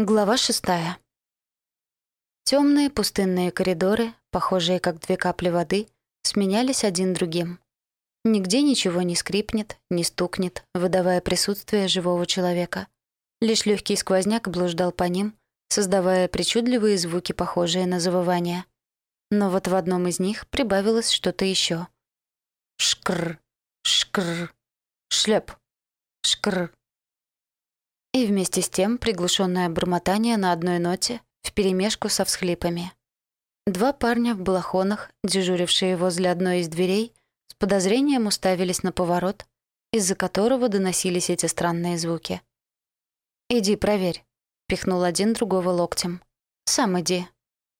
Глава шестая. Темные пустынные коридоры, похожие как две капли воды, сменялись один другим. Нигде ничего не скрипнет, не стукнет, выдавая присутствие живого человека. Лишь легкий сквозняк блуждал по ним, создавая причудливые звуки, похожие на завывание. Но вот в одном из них прибавилось что-то еще. Шкр, шкр, шлеп, шкр, и вместе с тем приглушенное бормотание на одной ноте вперемешку со всхлипами. Два парня в балахонах, дежурившие возле одной из дверей, с подозрением уставились на поворот, из-за которого доносились эти странные звуки. «Иди, проверь», — пихнул один другого локтем. «Сам иди.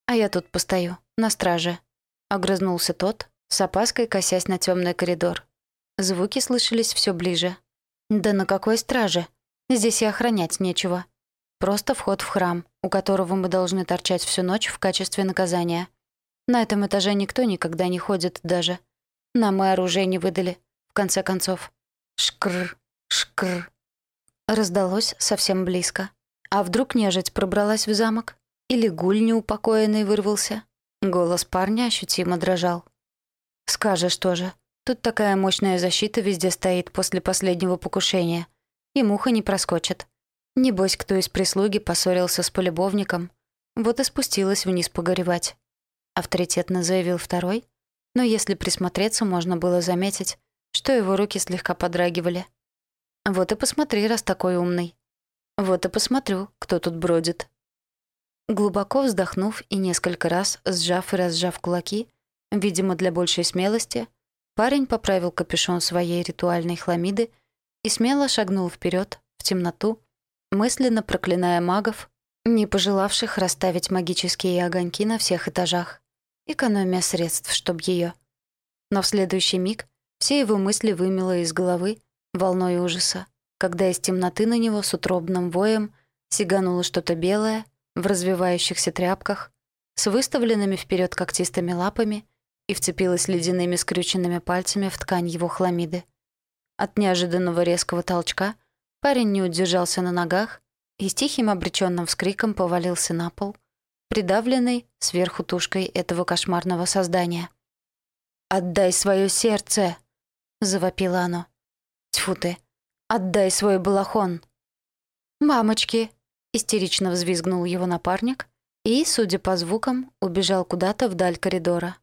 А я тут постою, на страже», — огрызнулся тот, с опаской косясь на темный коридор. Звуки слышались все ближе. «Да на какой страже?» Здесь и охранять нечего. Просто вход в храм, у которого мы должны торчать всю ночь в качестве наказания. На этом этаже никто никогда не ходит даже. Нам и оружие не выдали, в конце концов. Шкр, шкр. Раздалось совсем близко. А вдруг нежить пробралась в замок? Или гуль неупокоенный вырвался? Голос парня ощутимо дрожал. «Скажешь тоже. Тут такая мощная защита везде стоит после последнего покушения и муха не проскочит. Небось, кто из прислуги поссорился с полюбовником, вот и спустилась вниз погоревать. Авторитетно заявил второй, но если присмотреться, можно было заметить, что его руки слегка подрагивали. Вот и посмотри, раз такой умный. Вот и посмотрю, кто тут бродит. Глубоко вздохнув и несколько раз сжав и разжав кулаки, видимо, для большей смелости, парень поправил капюшон своей ритуальной хламиды и смело шагнул вперед в темноту, мысленно проклиная магов, не пожелавших расставить магические огоньки на всех этажах. Экономия средств, чтоб ее. Но в следующий миг все его мысли вымело из головы волной ужаса, когда из темноты на него с утробным воем сигануло что-то белое в развивающихся тряпках с выставленными вперед когтистыми лапами и вцепилось ледяными скрюченными пальцами в ткань его хламиды. От неожиданного резкого толчка парень не удержался на ногах и с тихим обреченным вскриком повалился на пол, придавленный сверху тушкой этого кошмарного создания. «Отдай свое сердце!» — завопило оно. «Тьфу ты! Отдай свой балахон!» «Мамочки!» — истерично взвизгнул его напарник и, судя по звукам, убежал куда-то вдаль коридора.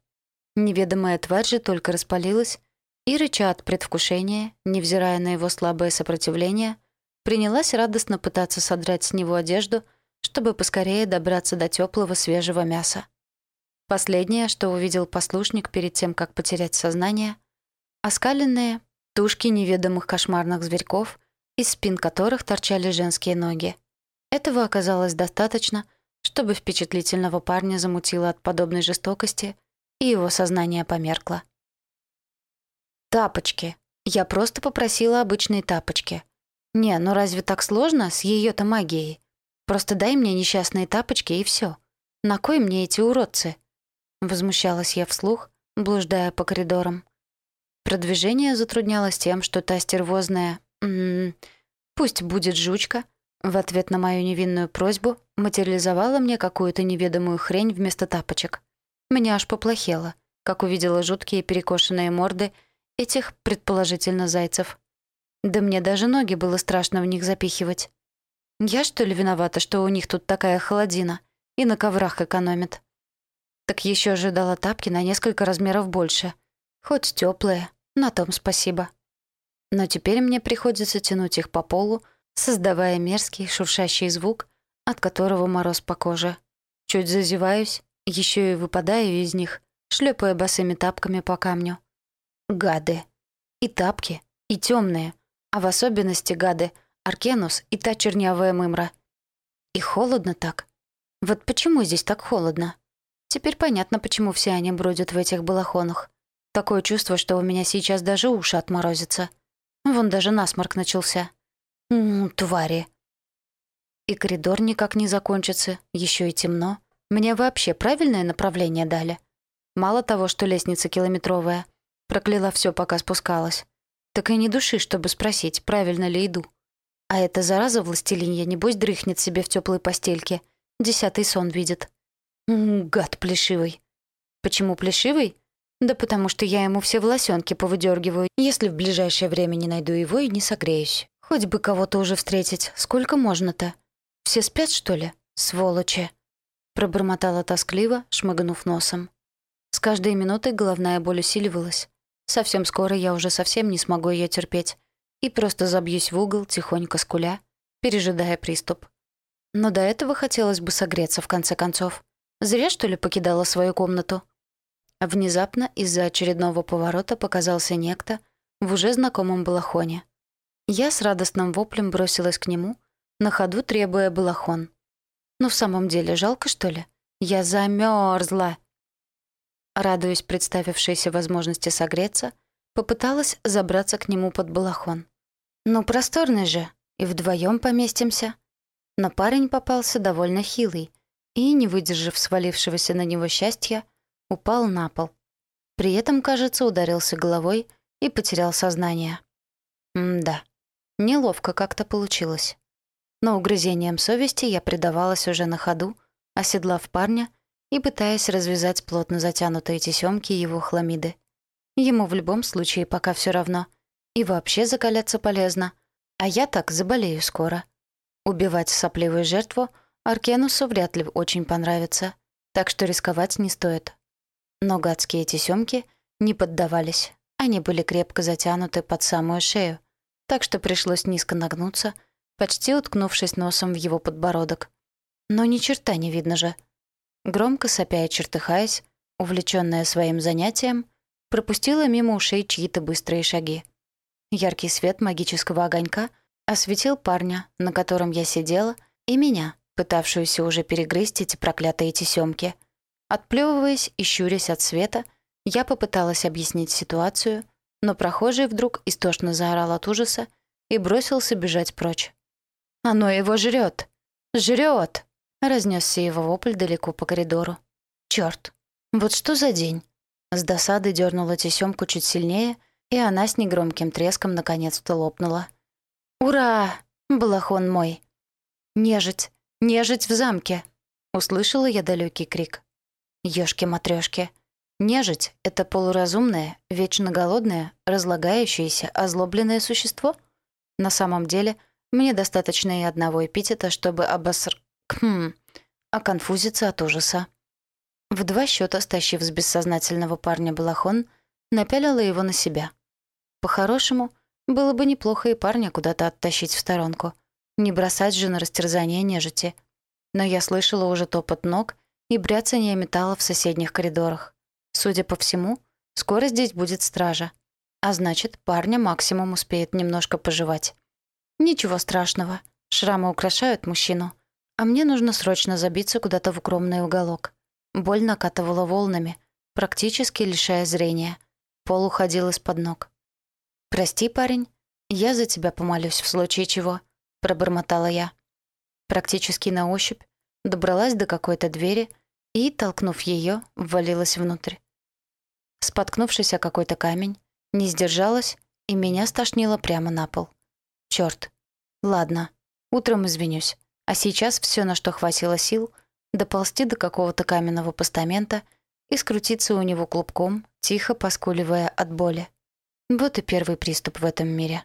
Неведомая тварь же только распалилась и, рыча от предвкушения, невзирая на его слабое сопротивление, принялась радостно пытаться содрать с него одежду, чтобы поскорее добраться до теплого свежего мяса. Последнее, что увидел послушник перед тем, как потерять сознание, оскаленные тушки неведомых кошмарных зверьков, из спин которых торчали женские ноги. Этого оказалось достаточно, чтобы впечатлительного парня замутило от подобной жестокости, и его сознание померкло. Тапочки. Я просто попросила обычные тапочки. Не, ну разве так сложно с ее то магией? Просто дай мне несчастные тапочки и все. На кой мне эти уродцы? Возмущалась я вслух, блуждая по коридорам. Продвижение затруднялось тем, что та стервозная м -м, «пусть будет жучка», в ответ на мою невинную просьбу материализовала мне какую-то неведомую хрень вместо тапочек. Мне аж поплохело, как увидела жуткие перекошенные морды — этих, предположительно, зайцев. Да мне даже ноги было страшно в них запихивать. Я, что ли, виновата, что у них тут такая холодина и на коврах экономят? Так еще ожидала тапки на несколько размеров больше. Хоть теплые, на том спасибо. Но теперь мне приходится тянуть их по полу, создавая мерзкий шуршащий звук, от которого мороз по коже. Чуть зазеваюсь, еще и выпадаю из них, шлепая босыми тапками по камню. Гады. И тапки, и темные, а в особенности гады Аркенус и та чернявая мымра. И холодно так. Вот почему здесь так холодно? Теперь понятно, почему все они бродят в этих балахонах. Такое чувство, что у меня сейчас даже уши отморозятся. Вон даже насморк начался. Ммм, твари. И коридор никак не закончится, еще и темно. Мне вообще правильное направление дали. Мало того, что лестница километровая — Прокляла все, пока спускалась. Так и не души, чтобы спросить, правильно ли иду. А эта зараза властелинья, небось, дрыхнет себе в теплой постельке. Десятый сон видит. М -м, гад плешивый. Почему плешивый? Да потому что я ему все волосенки повыдергиваю, если в ближайшее время не найду его и не согреюсь. Хоть бы кого-то уже встретить. Сколько можно-то? Все спят, что ли? Сволочи. Пробормотала тоскливо, шмыгнув носом. С каждой минутой головная боль усиливалась. Совсем скоро я уже совсем не смогу ее терпеть и просто забьюсь в угол, тихонько скуля, пережидая приступ. Но до этого хотелось бы согреться, в конце концов. Зря, что ли, покидала свою комнату? Внезапно из-за очередного поворота показался некто в уже знакомом балахоне. Я с радостным воплем бросилась к нему, на ходу требуя балахон. Ну, в самом деле, жалко, что ли? Я замерзла. Радуясь представившейся возможности согреться, попыталась забраться к нему под балахон. Ну, просторный же, и вдвоем поместимся. Но парень попался довольно хилый и, не выдержав свалившегося на него счастья, упал на пол. При этом, кажется, ударился головой и потерял сознание. М-да, неловко как-то получилось. Но угрызением совести я предавалась уже на ходу, оседлав парня и пытаясь развязать плотно затянутые тесёмки его хламиды. Ему в любом случае пока все равно. И вообще закаляться полезно. А я так заболею скоро. Убивать сопливую жертву Аркенусу вряд ли очень понравится, так что рисковать не стоит. Но гадские тесёмки не поддавались. Они были крепко затянуты под самую шею, так что пришлось низко нагнуться, почти уткнувшись носом в его подбородок. Но ни черта не видно же. Громко сопя и чертыхаясь, увлечённая своим занятием, пропустила мимо ушей чьи-то быстрые шаги. Яркий свет магического огонька осветил парня, на котором я сидела, и меня, пытавшуюся уже перегрызть эти проклятые тесёмки. Отплёвываясь и щурясь от света, я попыталась объяснить ситуацию, но прохожий вдруг истошно заорал от ужаса и бросился бежать прочь. «Оно его жрет! Жрет!» — разнесся его вопль далеко по коридору. «Чёрт! Вот что за день!» С досады дернула тесёмку чуть сильнее, и она с негромким треском наконец-то лопнула. «Ура! Балахон мой!» «Нежить! Нежить в замке!» Услышала я далекий крик. «Ёшки-матрёшки!» Нежить — это полуразумное, вечно голодное, разлагающееся, озлобленное существо? На самом деле, мне достаточно и одного эпитета, чтобы обоср... Хм... оконфузиться от ужаса. В два счета стащив с бессознательного парня балахон, напялила его на себя. По-хорошему, было бы неплохо и парня куда-то оттащить в сторонку. Не бросать же на растерзание нежити. Но я слышала уже топот ног и бряцание металла в соседних коридорах. Судя по всему, скоро здесь будет стража. А значит, парня максимум успеет немножко пожевать. Ничего страшного. Шрамы украшают мужчину. А мне нужно срочно забиться куда-то в укромный уголок. Боль накатывала волнами, практически лишая зрения. Пол уходил из-под ног. «Прости, парень, я за тебя помолюсь в случае чего», — пробормотала я. Практически на ощупь добралась до какой-то двери и, толкнув ее, ввалилась внутрь. Споткнувшись о какой-то камень, не сдержалась, и меня стошнило прямо на пол. Чёрт. Ладно, утром извинюсь. А сейчас все, на что хватило сил — доползти до какого-то каменного постамента и скрутиться у него клубком, тихо поскуливая от боли. Вот и первый приступ в этом мире.